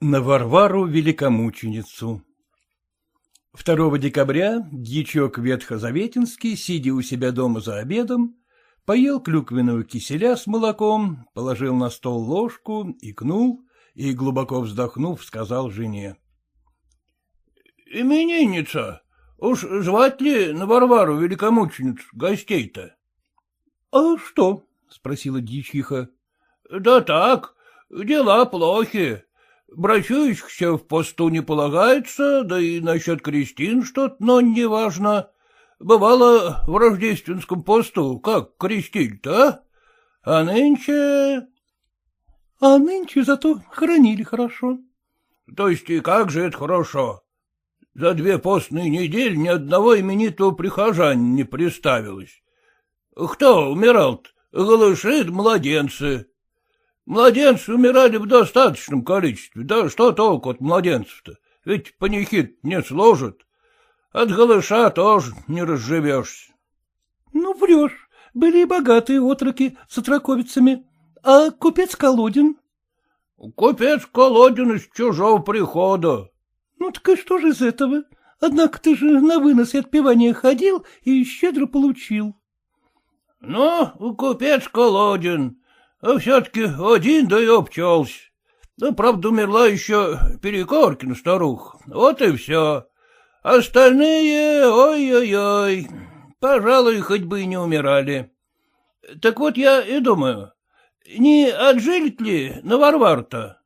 На Варвару Великомученицу 2 декабря дьячок Ветхозаветинский, сидя у себя дома за обедом, поел клюквенного киселя с молоком, положил на стол ложку, икнул и, глубоко вздохнув, сказал жене. — Именинница, уж звать ли на Варвару Великомученицу гостей-то? — А что? — спросила дьячиха. — Да так, дела плохи. Брачующихся в посту не полагается, да и насчет крестин что-то, но не важно. Бывало, в рождественском посту как крестили-то, а? А нынче... — А нынче зато хоронили хорошо. — То есть и как же это хорошо? За две постные недели ни одного именитого прихожанина не приставилось. Кто умирал-то? Голыши младенцы. Младенцы умирали в достаточном количестве. Да что толку от младенцев-то? Ведь панихид не сложат. От голыша тоже не разживешься. — Ну, врешь. Были и богатые отроки с отроковицами. А купец Колодин? — Купец Колодин из чужого прихода. — Ну, так и что же из этого? Однако ты же на вынос и отпевание ходил и щедро получил. — Ну, купец Колодин, а все-таки один да и обчелся. Да, правда, умерла еще Перекоркина старуха. Вот и все. Остальные, ой-ой-ой, пожалуй, хоть бы и не умирали. Так вот я и думаю, не отжилит ли на Варвар-то?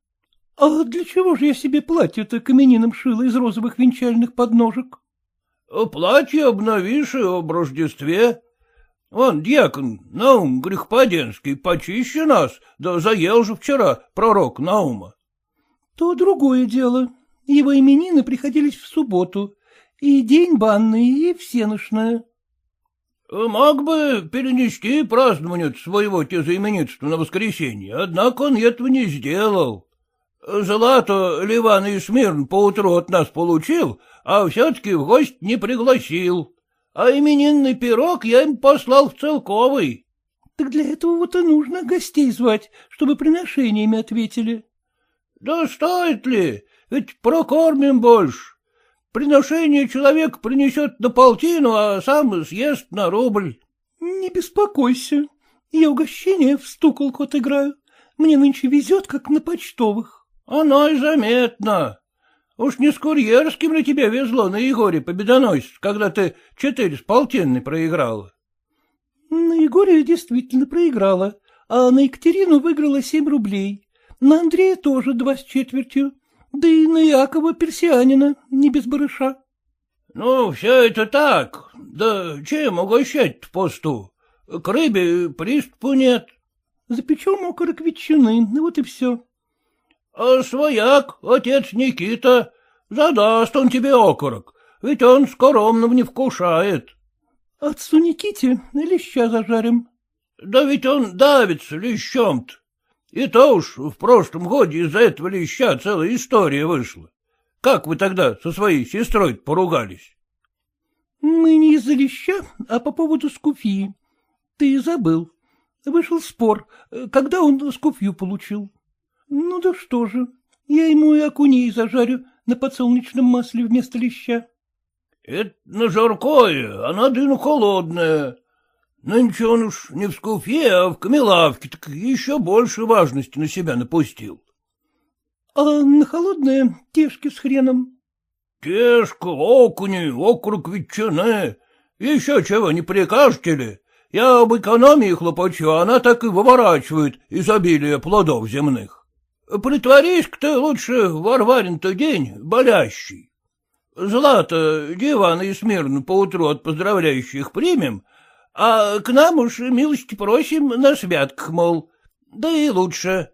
— А для чего же я себе платье-то камениным шила из розовых венчальных подножек? — Платье обновишь и об Рождестве. Вон, дьякон Наум Грехпаденский почище нас, да заел же вчера пророк Наума. — То другое дело. Его именины приходились в субботу, и день банный, и всеношная. — Мог бы перенести празднование своего тезаименитства на воскресенье, однако он этого не сделал. Злато Ливан и Смирн поутру от нас получил, а все-таки в гость не пригласил а именинный пирог я им послал в целковый. — Так для этого вот и нужно гостей звать, чтобы приношениями ответили. — Да стоит ли? Ведь прокормим больше. Приношение человек принесет на полтину, а сам съест на рубль. — Не беспокойся. Я угощение в стуколку отыграю. Мне нынче везет, как на почтовых. — Оно и заметно. Уж не с курьерским ли тебе везло на Егоре победоносец, когда ты четыре с полтинной проиграла? — На Егоре действительно проиграла, а на Екатерину выиграла семь рублей. На Андрея тоже два с четвертью, да и на Якова Персианина, не без барыша. — Ну, все это так, да чем угощать в посту? К рыбе приступу нет. — Запечем окорок ветчины, вот и все. — А свояк, отец Никита, задаст он тебе окорок, ведь он скоромного не вкушает. — Отцу Никите леща зажарим. — Да ведь он давится лещом-то. И то уж в прошлом годе из-за этого леща целая история вышла. Как вы тогда со своей сестрой поругались? — Мы не из-за леща, а по поводу скуфии. Ты забыл. Вышел спор, когда он скуфью получил. Ну да что же, я ему и окуней зажарю на подсолнечном масле вместо леща. — Это на жаркое, а на холодное. Нынче он уж не в скуфе, а в камелавке, так еще больше важности на себя напустил. — А на холодное тешки с хреном? — Тешка, окуни, округ ветчины. Еще чего, не прикажете ли? Я об экономии хлопочу, а она так и выворачивает изобилие плодов земных. Притворись-ка ты лучше Варварин-то день болящий. Злато диван и смирно поутру от поздравляющих примем, а к нам уж милости просим на святках, мол, да и лучше.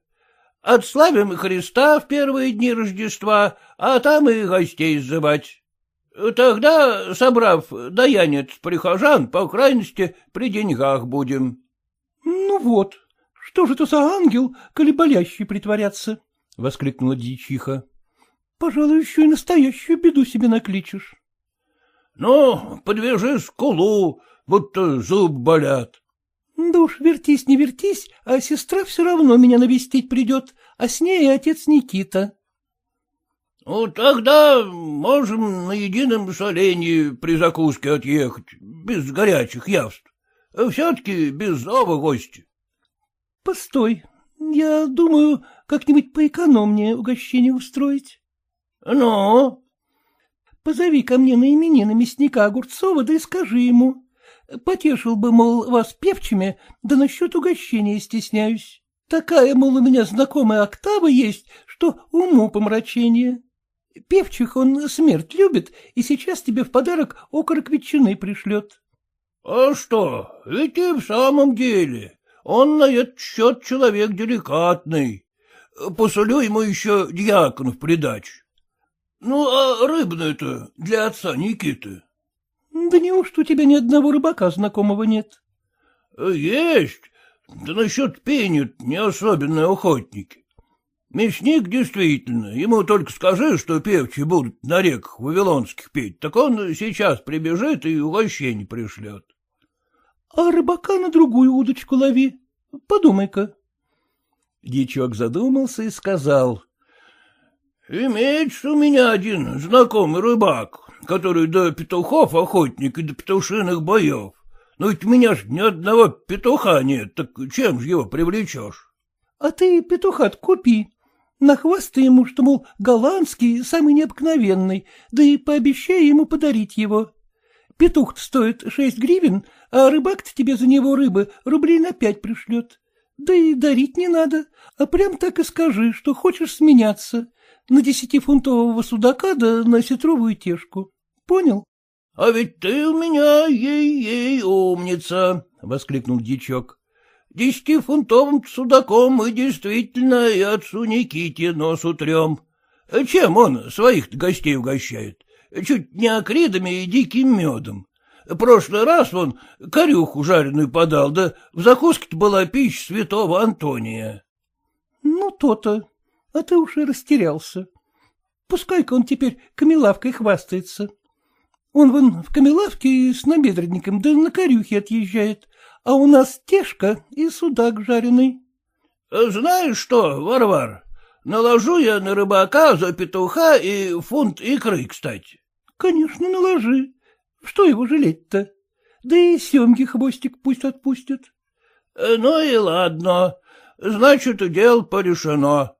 Отславим Христа в первые дни Рождества, а там и гостей сзывать. Тогда, собрав даянец прихожан, по крайности, при деньгах будем. — Ну вот, что же это за ангел, коли болящий притворяться? — воскликнула дьячиха. — Пожалуй, еще и настоящую беду себе накличешь. — Ну, подвяжи скулу, будто зуб болят. — Да уж вертись, не вертись, а сестра все равно меня навестить придет, а с ней и отец Никита. Ну, тогда можем на едином солении при закуске отъехать, без горячих явств. Все-таки без зова гости. — Постой, я думаю, как-нибудь поэкономнее угощение устроить. — Ну? — Позови ко мне на именины мясника Огурцова, да и скажи ему. Потешил бы, мол, вас певчими, да насчет угощения стесняюсь. Такая, мол, у меня знакомая октава есть, что уму помрачение. Певчих он смерть любит, и сейчас тебе в подарок окорок ветчины пришлет. — А что, ведь и в самом деле, он на этот счет человек деликатный. Посолю ему еще дьяконов в придачу. Ну, а рыбную-то для отца Никиты? — Да неужто у тебя ни одного рыбака знакомого нет? — Есть, да насчет пения не особенные охотники. Мясник действительно, ему только скажи, что певчи будут на реках вавилонских петь, так он сейчас прибежит и угощение пришлет. — А рыбака на другую удочку лови. Подумай-ка. Дичок задумался и сказал. — Имеется у меня один знакомый рыбак, который до петухов охотник и до петушиных боев. Но ведь у меня ж ни одного петуха нет, так чем же его привлечешь? — А ты петуха купи, Нахвастай ему, что, мол, голландский, самый необыкновенный, да и пообещай ему подарить его. Петух стоит шесть гривен, а рыбак-то тебе за него рыбы рублей на пять пришлет. Да и дарить не надо, а прям так и скажи, что хочешь сменяться на десятифунтового судака да на сетровую тешку. Понял? — А ведь ты у меня ей-ей умница! — воскликнул дичок. Десятифунтовым судаком мы действительно и отцу Никите нос утрем. Чем он своих гостей угощает? Чуть не акридами и диким медом. Прошлый раз он корюху жареную подал, да в закуске-то была пища святого Антония. — Ну, то-то. А ты уж и растерялся. Пускай-ка он теперь камелавкой хвастается. Он вон в камелавке с набедренником, да на корюхе отъезжает, а у нас тешка и судак жареный. — Знаешь что, Варвар, наложу я на рыбака за петуха и фунт икры, кстати. — Конечно, наложи. Что его жалеть-то? Да и семги хвостик пусть отпустят. Э, — Ну и ладно. Значит, дело порешено.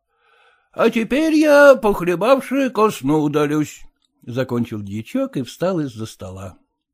А теперь я, похлебавший, ко сну удалюсь. Закончил дьячок и встал из-за стола.